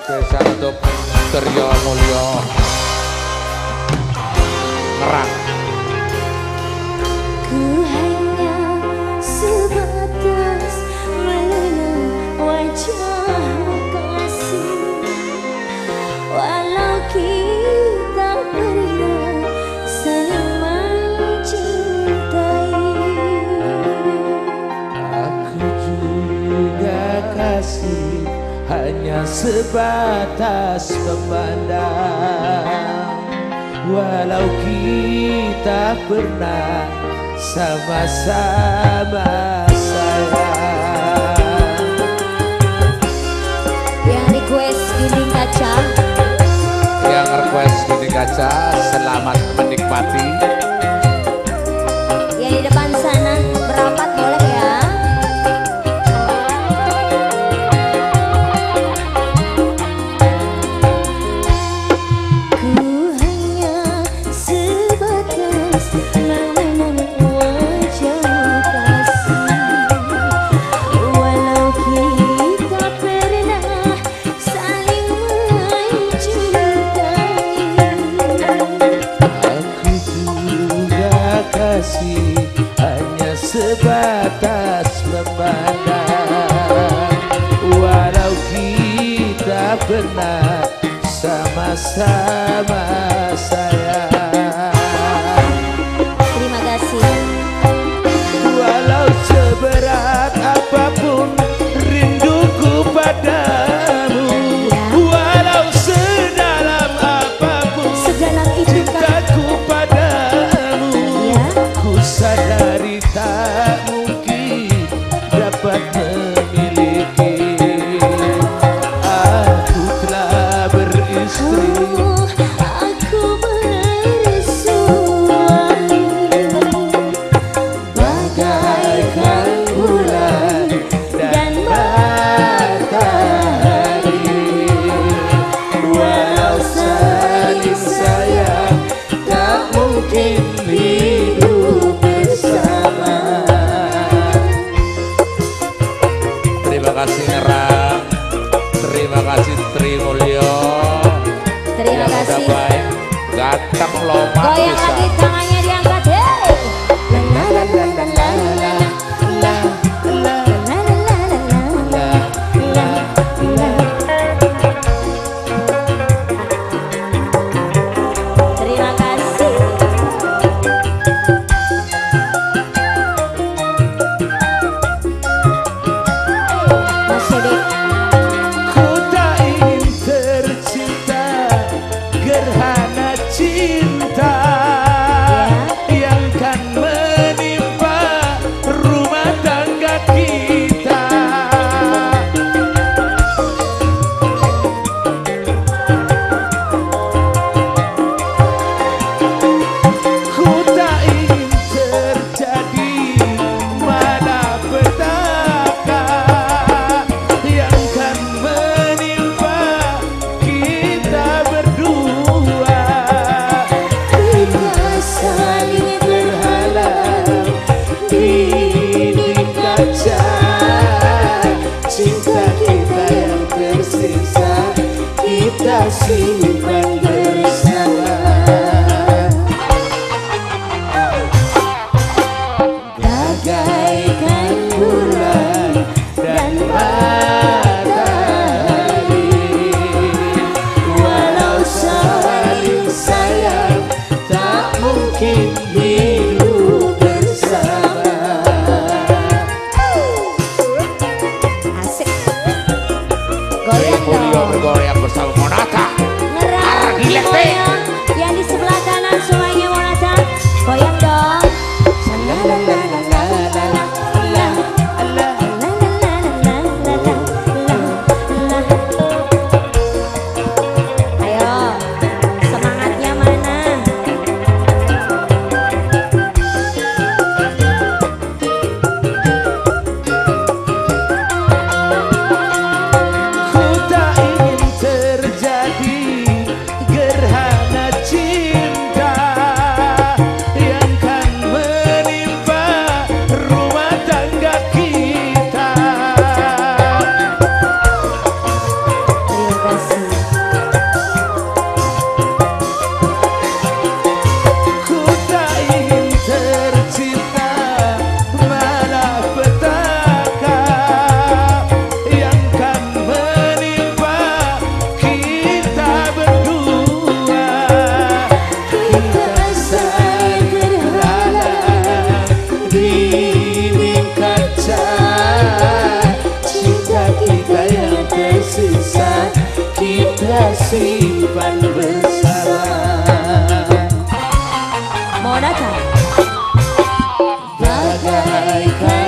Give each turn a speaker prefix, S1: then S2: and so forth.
S1: spesial untuk Teryo Mulyo. Ngerang
S2: sebatas
S3: memandang. Walau kita pernah sama-sama sayang
S2: Yang request Gunung Kaca.
S1: Yang request Gunung Kaca Selamat menikmati.
S3: bersama
S1: Goiânia
S2: de
S1: Ibu
S2: dia
S1: bergoyang bersama Monata.
S3: Argilete keajaiban
S2: bersama Monata Bagaikan